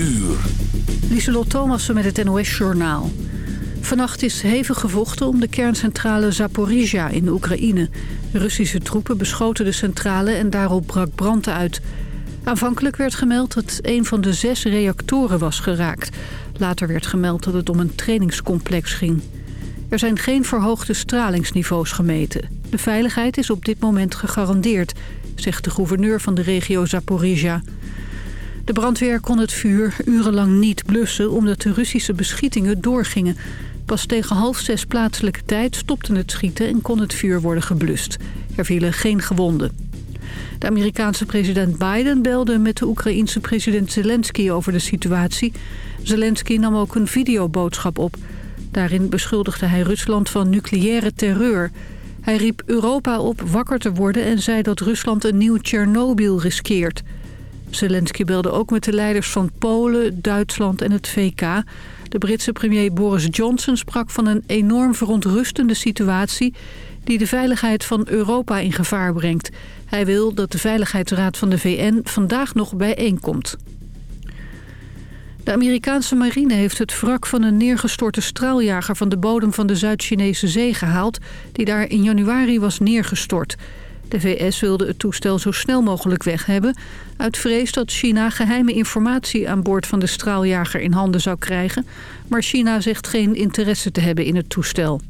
uur. Lieselot Thomassen met het NOS-journaal. Vannacht is hevig gevochten om de kerncentrale Zaporizhia in Oekraïne. Russische troepen beschoten de centrale en daarop brak brand uit. Aanvankelijk werd gemeld dat een van de zes reactoren was geraakt. Later werd gemeld dat het om een trainingscomplex ging. Er zijn geen verhoogde stralingsniveaus gemeten. De veiligheid is op dit moment gegarandeerd, zegt de gouverneur van de regio Zaporizhia. De brandweer kon het vuur urenlang niet blussen omdat de Russische beschietingen doorgingen. Pas tegen half zes plaatselijke tijd stopte het schieten en kon het vuur worden geblust. Er vielen geen gewonden. De Amerikaanse president Biden belde met de Oekraïense president Zelensky over de situatie. Zelensky nam ook een videoboodschap op. Daarin beschuldigde hij Rusland van nucleaire terreur. Hij riep Europa op wakker te worden en zei dat Rusland een nieuw Tsjernobyl riskeert. Zelensky belde ook met de leiders van Polen, Duitsland en het VK. De Britse premier Boris Johnson sprak van een enorm verontrustende situatie... die de veiligheid van Europa in gevaar brengt. Hij wil dat de Veiligheidsraad van de VN vandaag nog bijeenkomt. De Amerikaanse marine heeft het wrak van een neergestorte straaljager... van de bodem van de Zuid-Chinese zee gehaald... die daar in januari was neergestort... De VS wilde het toestel zo snel mogelijk weg hebben... uit vrees dat China geheime informatie aan boord van de straaljager in handen zou krijgen... maar China zegt geen interesse te hebben in het toestel.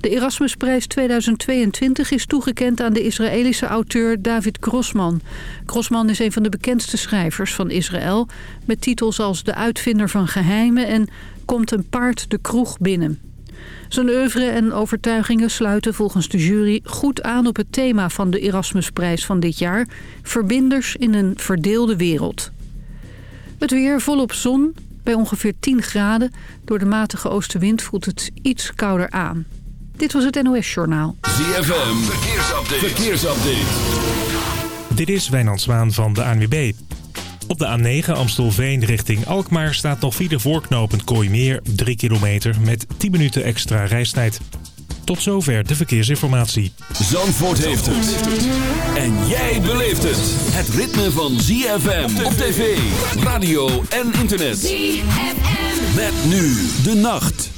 De Erasmusprijs 2022 is toegekend aan de Israëlische auteur David Grossman. Grossman is een van de bekendste schrijvers van Israël... met titels als De uitvinder van geheimen en Komt een paard de kroeg binnen. Zijn oeuvre en overtuigingen sluiten volgens de jury goed aan op het thema van de Erasmusprijs van dit jaar. Verbinders in een verdeelde wereld. Het weer volop zon, bij ongeveer 10 graden. Door de matige oostenwind voelt het iets kouder aan. Dit was het NOS Journaal. ZFM, verkeersupdate. verkeersupdate. Dit is Wijnand Zwaan van de ANWB. Op de A9 Amstelveen richting Alkmaar staat nog file voorknopend Kooimeer 3 kilometer met 10 minuten extra reistijd. Tot zover de verkeersinformatie. Zandvoort heeft het. En jij beleeft het. Het ritme van ZFM op tv, radio en internet. ZFM. Met nu de nacht.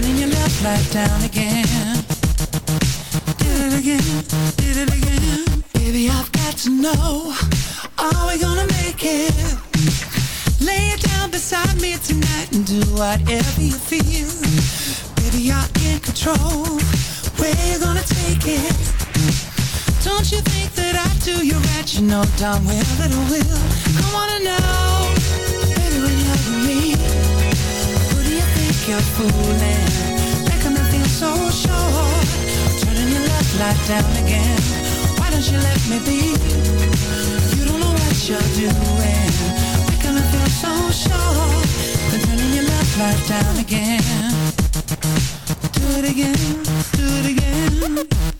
turning your left light down again Did it again, did it again Baby, I've got to know Are we gonna make it? Lay it down beside me tonight And do whatever you feel Baby, you're in control Where you gonna take it? Don't you think that I do you right? You know darn well that I will I wanna know you're fooling. Making so sure. Turning your left light down again. Why don't you let me be? You don't know what you're doing. Making me feel so sure. Turning your left light down again. Do it again, do it again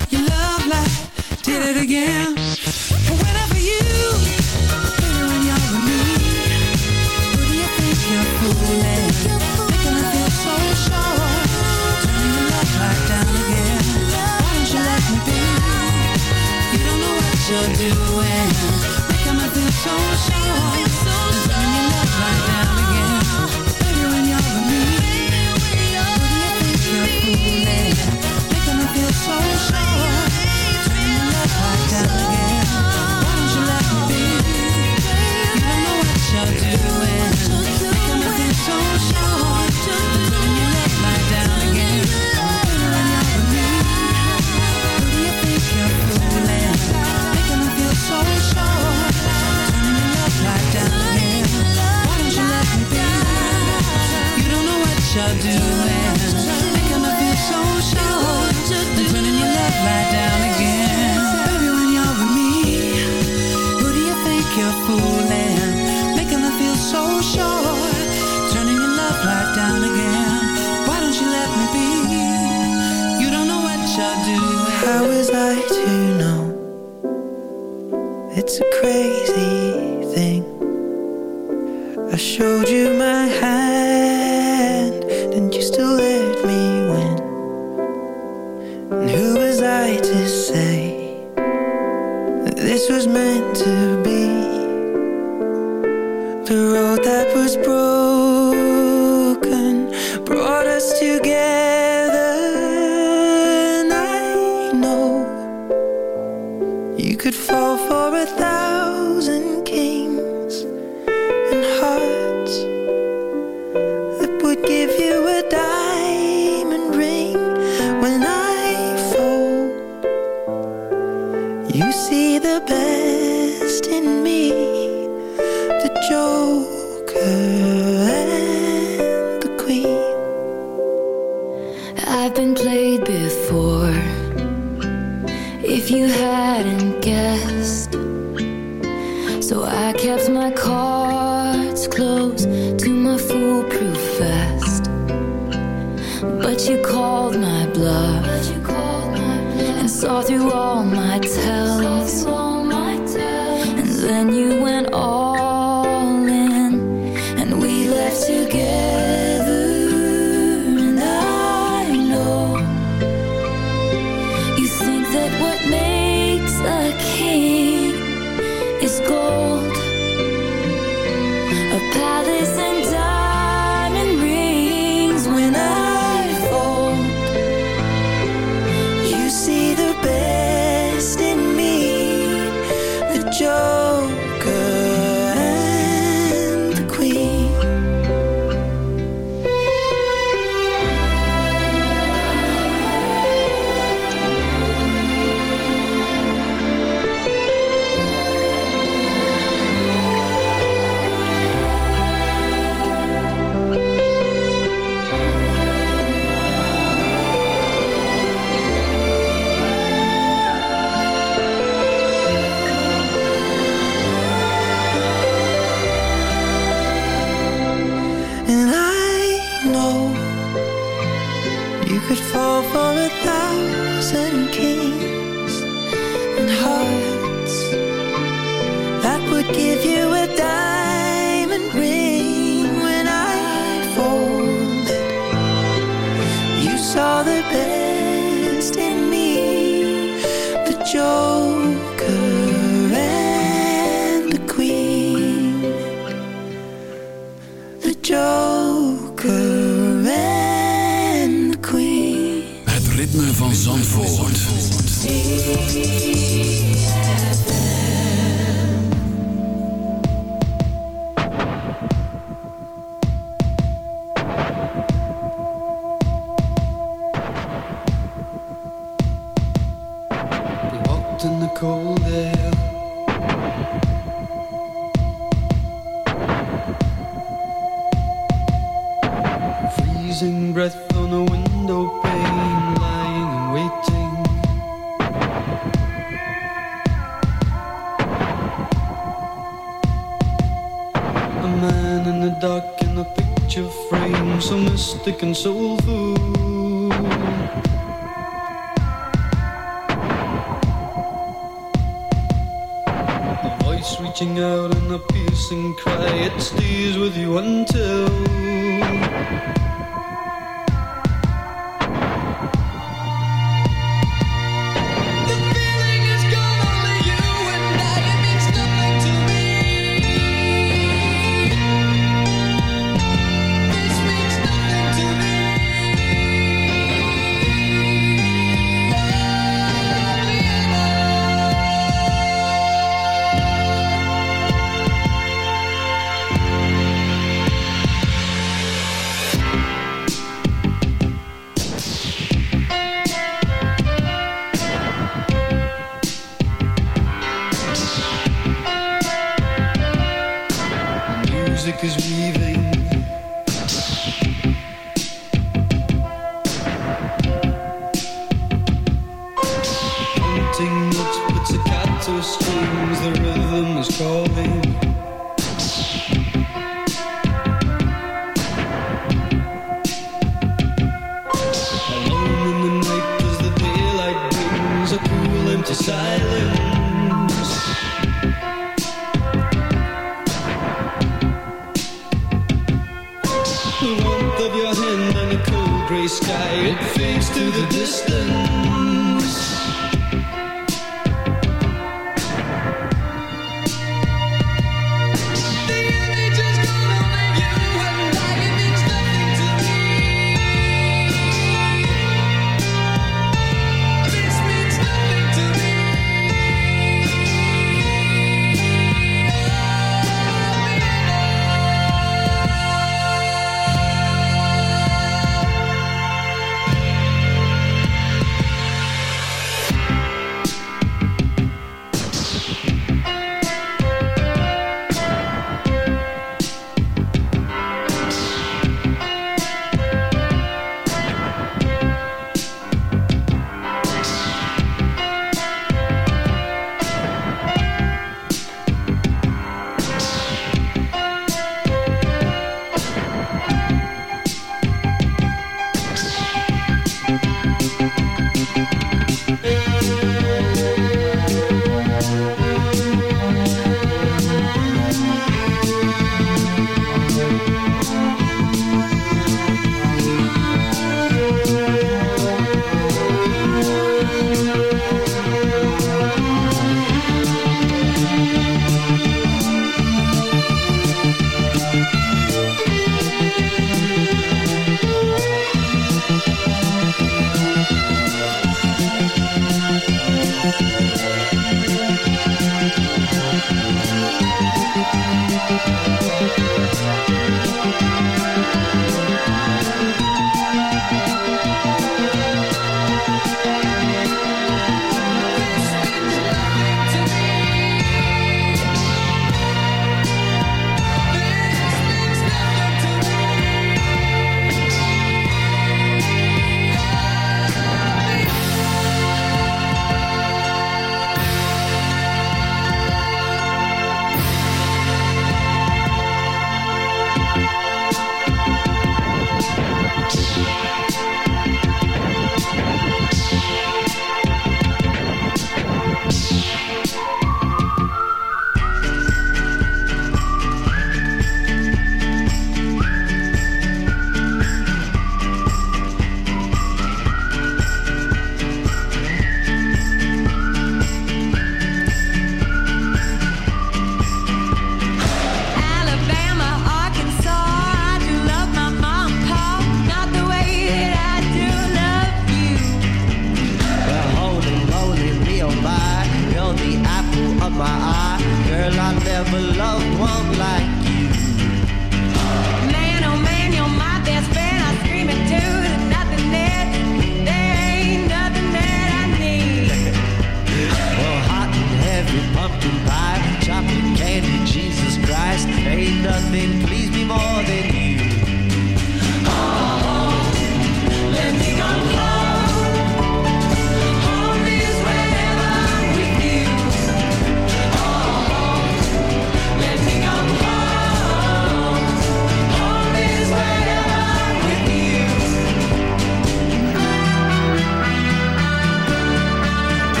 But you called my bluff And saw through all my tells. And then you so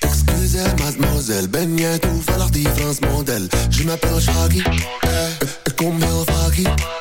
Excusez-moi, mademoiselle. Ben jij een touw, valt die vlans. Je m'appelle Chaggy. Kom eh, hier, Chaggy.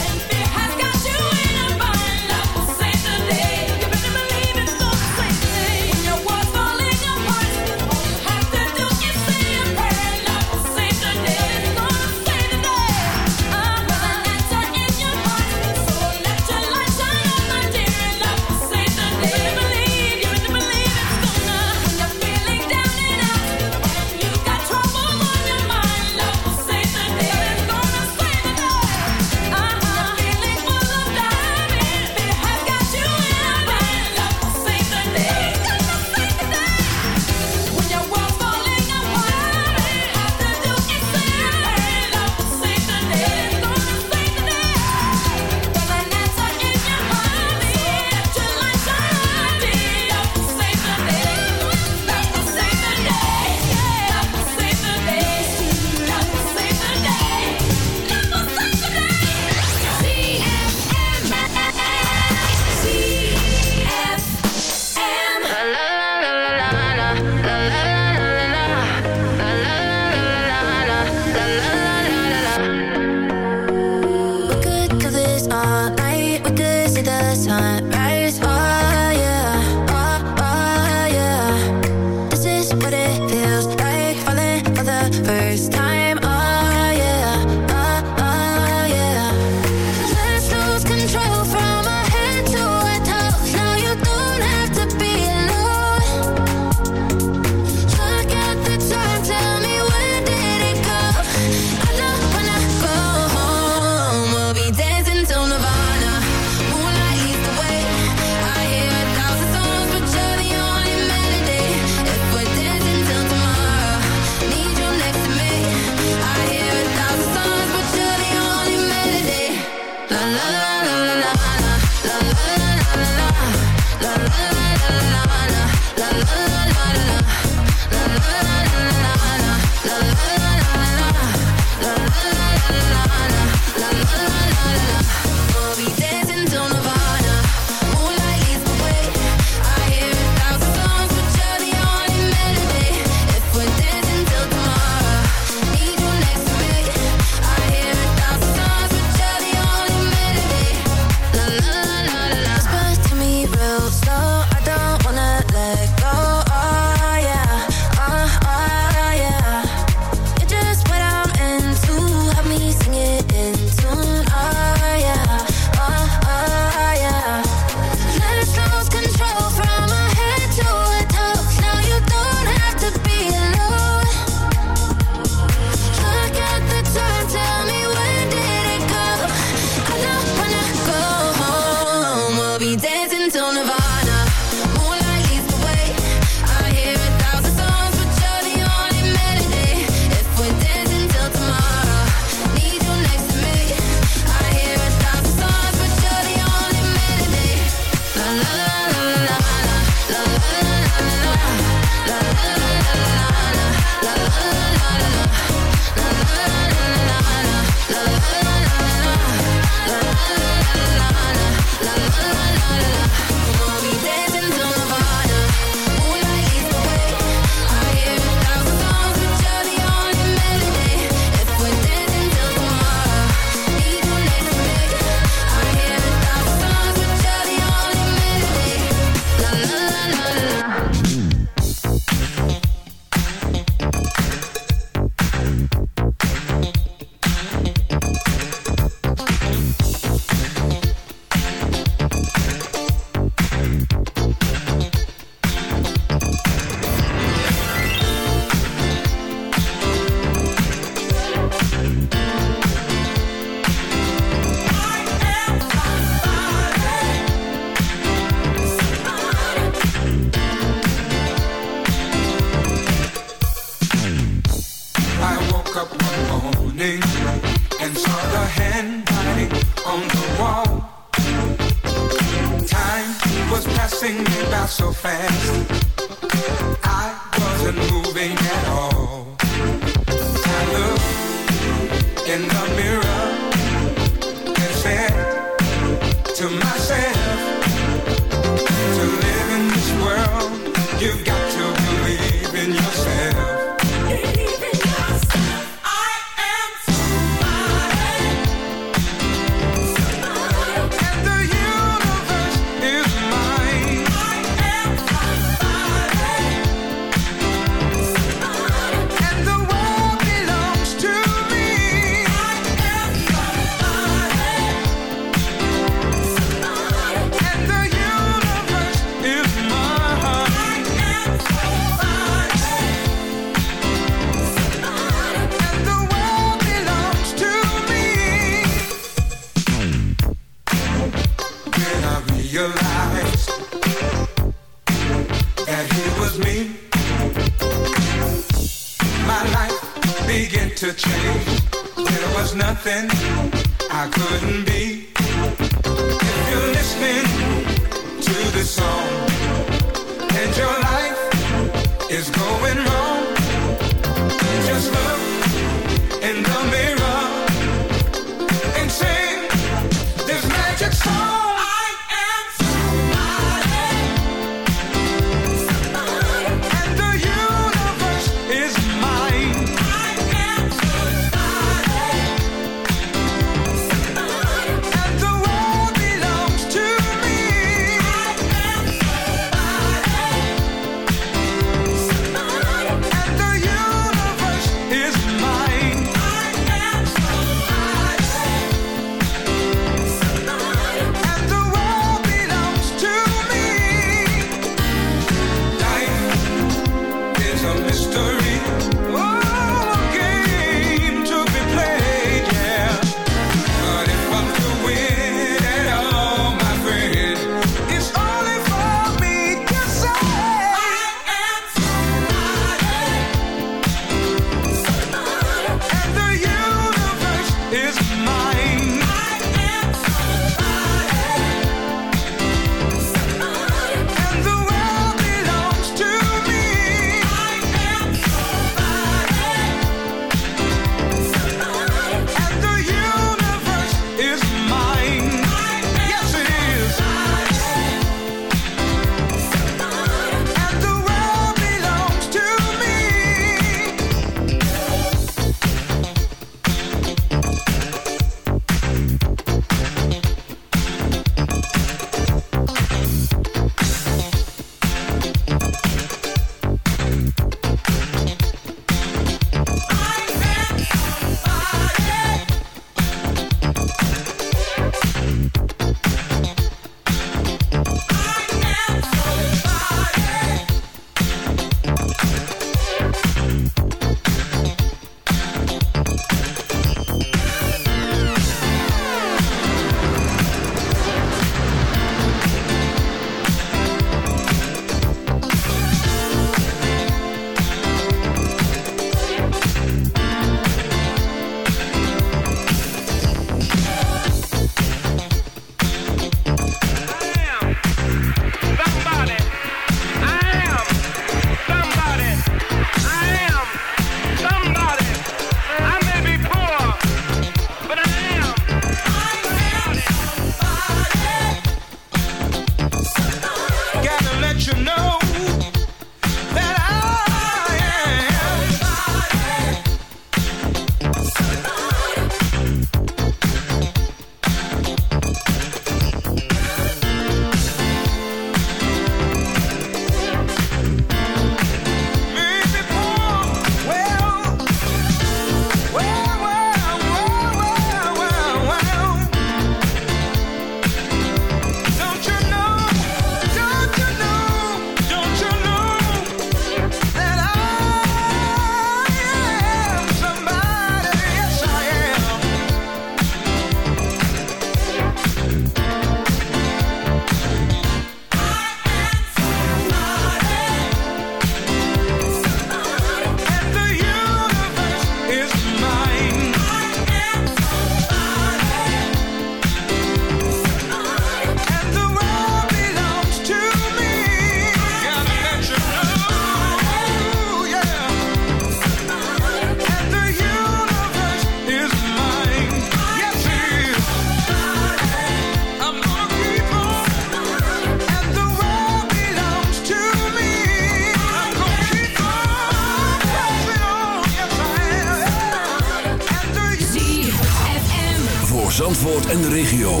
Zandvoort en de regio.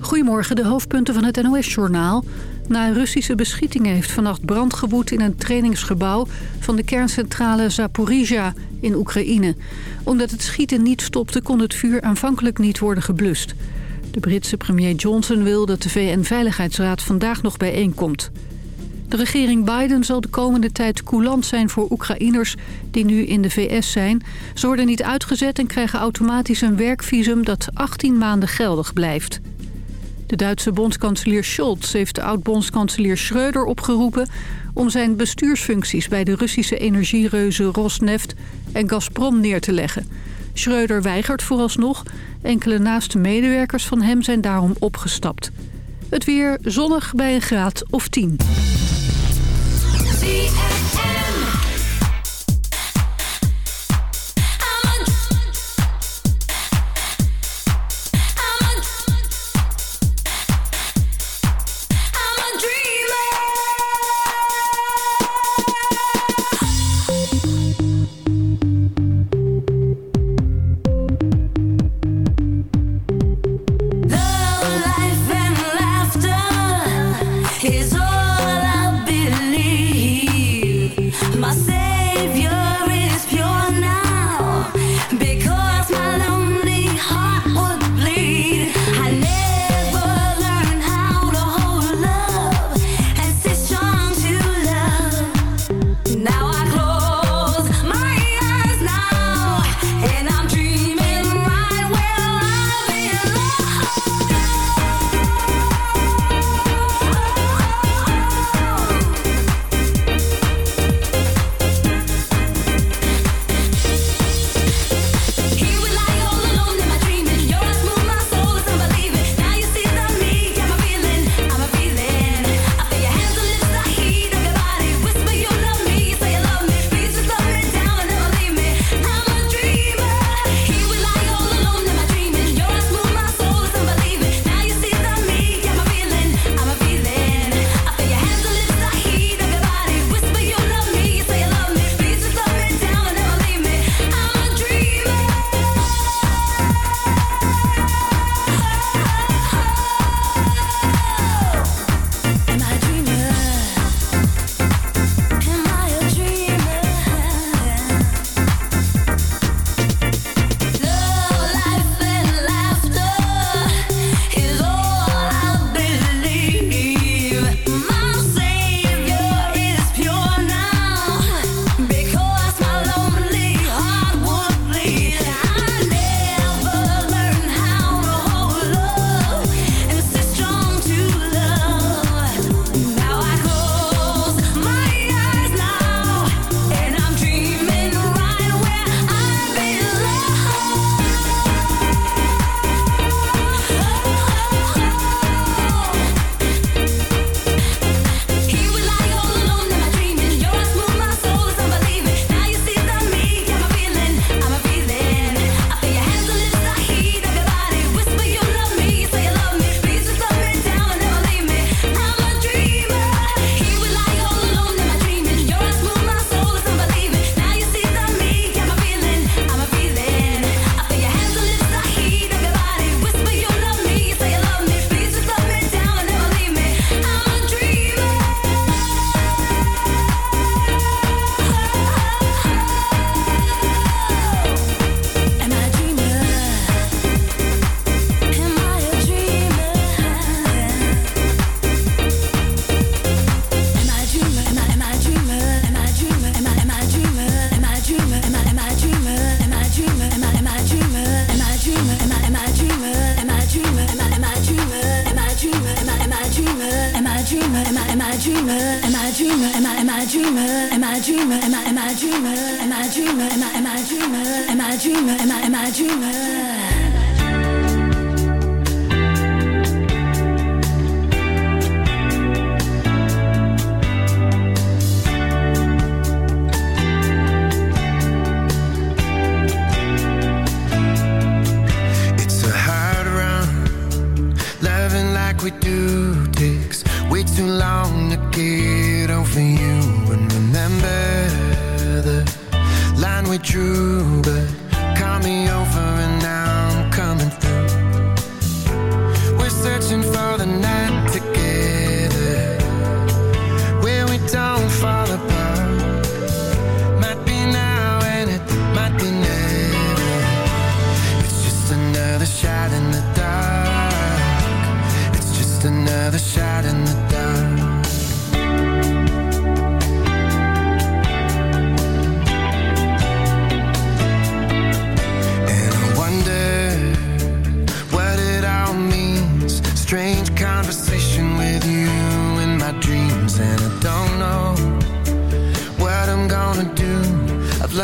Goedemorgen, de hoofdpunten van het NOS-journaal. Na Russische beschietingen heeft vannacht brand gewoed in een trainingsgebouw... van de kerncentrale Zaporizhia in Oekraïne. Omdat het schieten niet stopte, kon het vuur aanvankelijk niet worden geblust. De Britse premier Johnson wil dat de VN-veiligheidsraad vandaag nog bijeenkomt. De regering Biden zal de komende tijd coulant zijn voor Oekraïners die nu in de VS zijn. Ze worden niet uitgezet en krijgen automatisch een werkvisum dat 18 maanden geldig blijft. De Duitse bondskanselier Scholz heeft de oud-bondskanselier Schreuder opgeroepen... om zijn bestuursfuncties bij de Russische energiereuzen Rosneft en Gazprom neer te leggen. Schreuder weigert vooralsnog. Enkele naaste medewerkers van hem zijn daarom opgestapt. Het weer zonnig bij een graad of 10. ZFM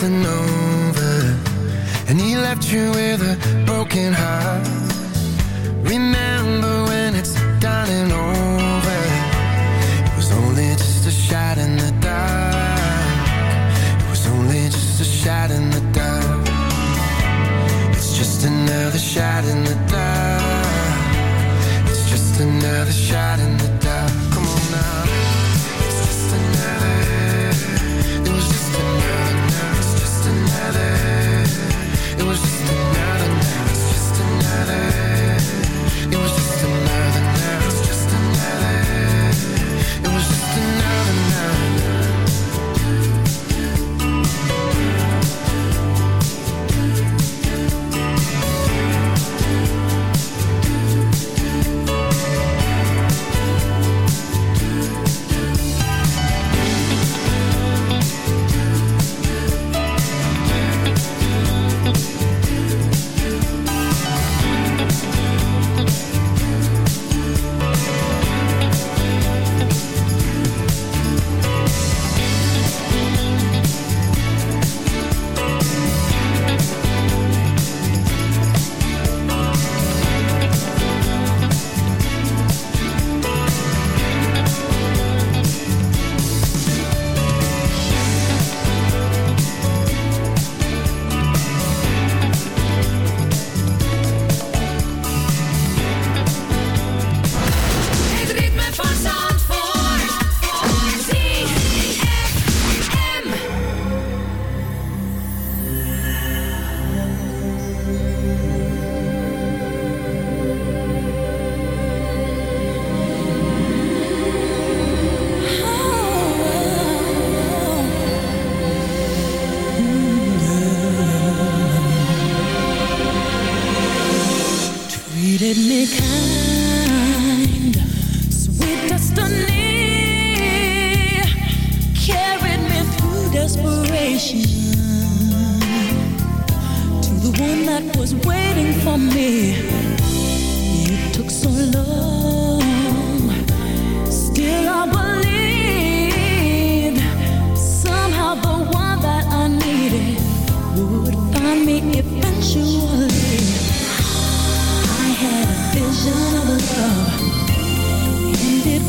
nothing over. And he left you with a broken heart.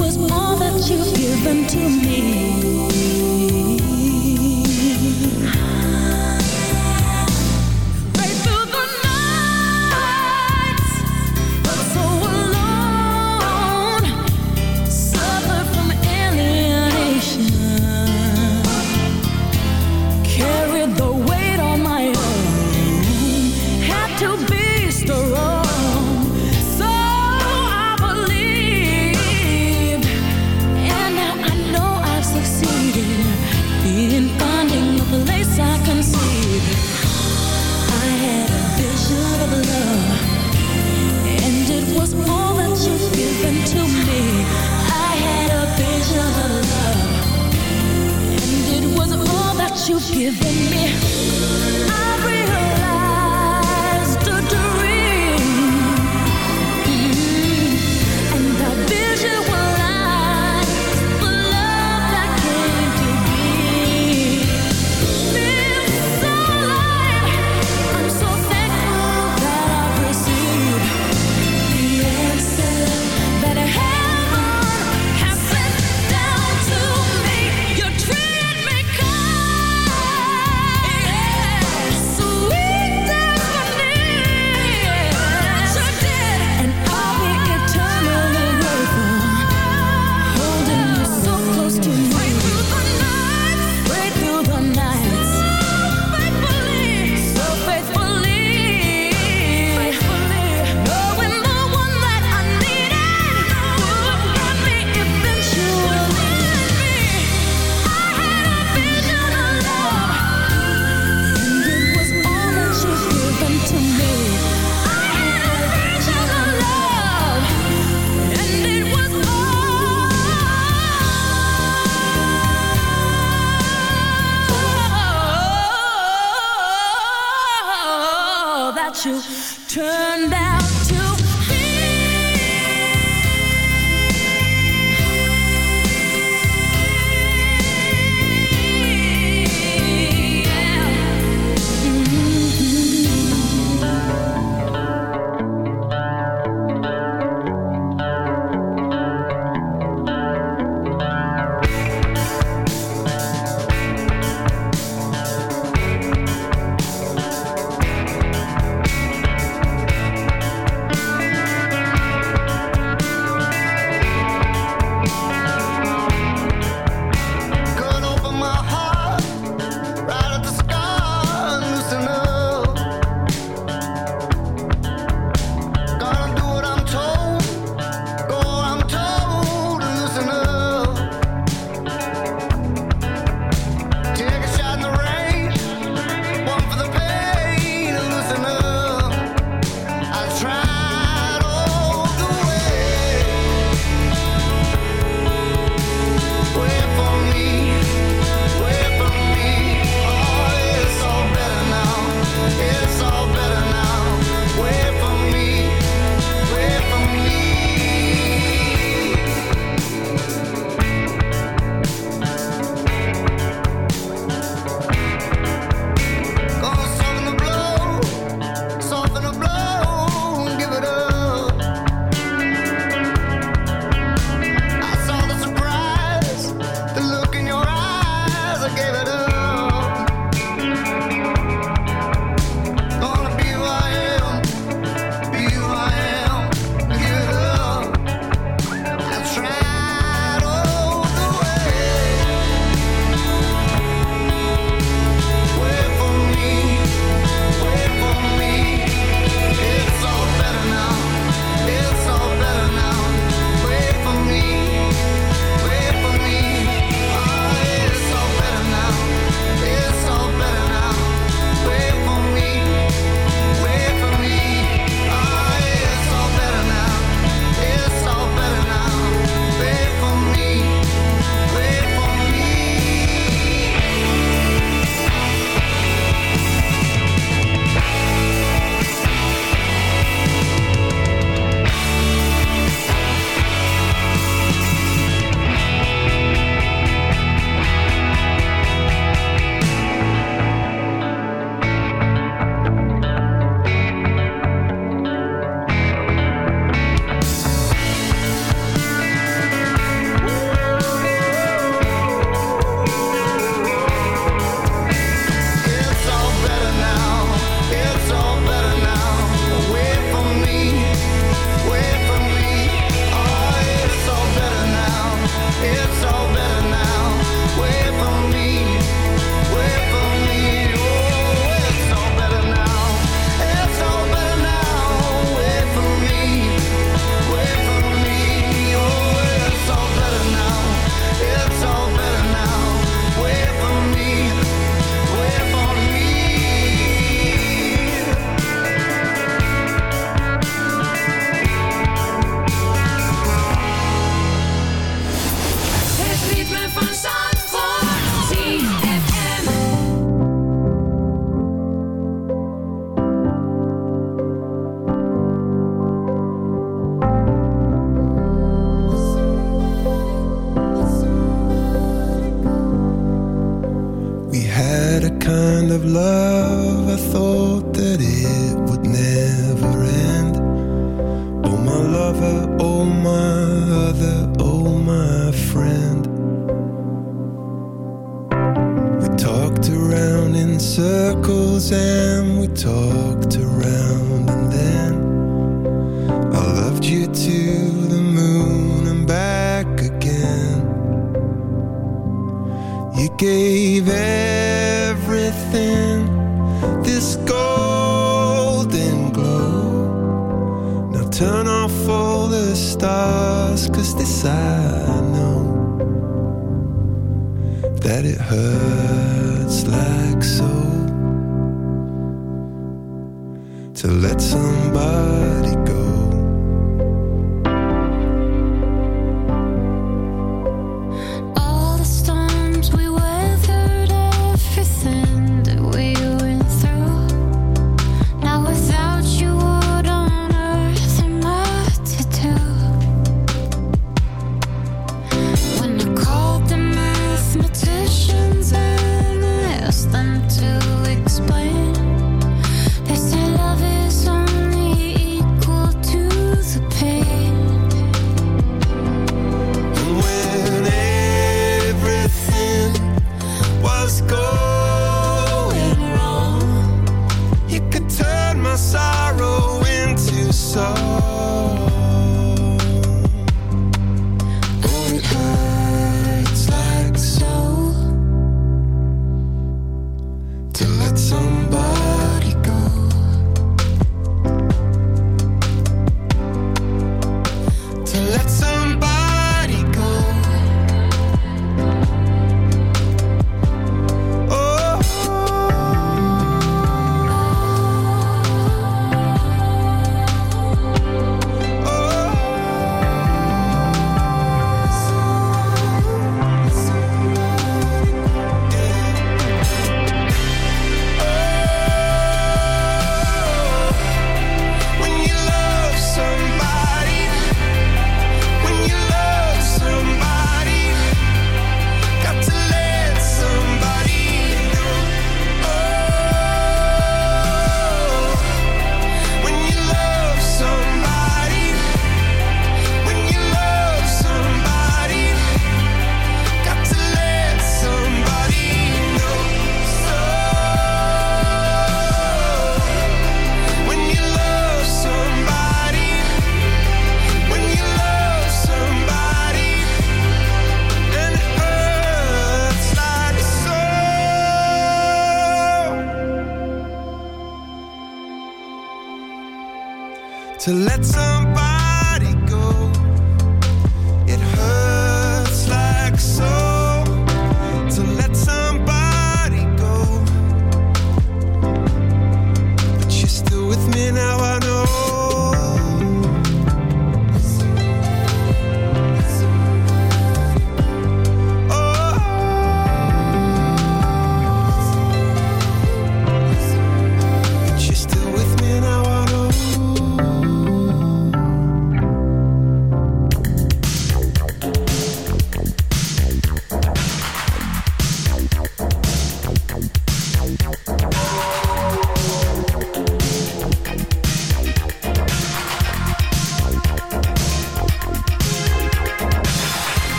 was all that you've given to me.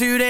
today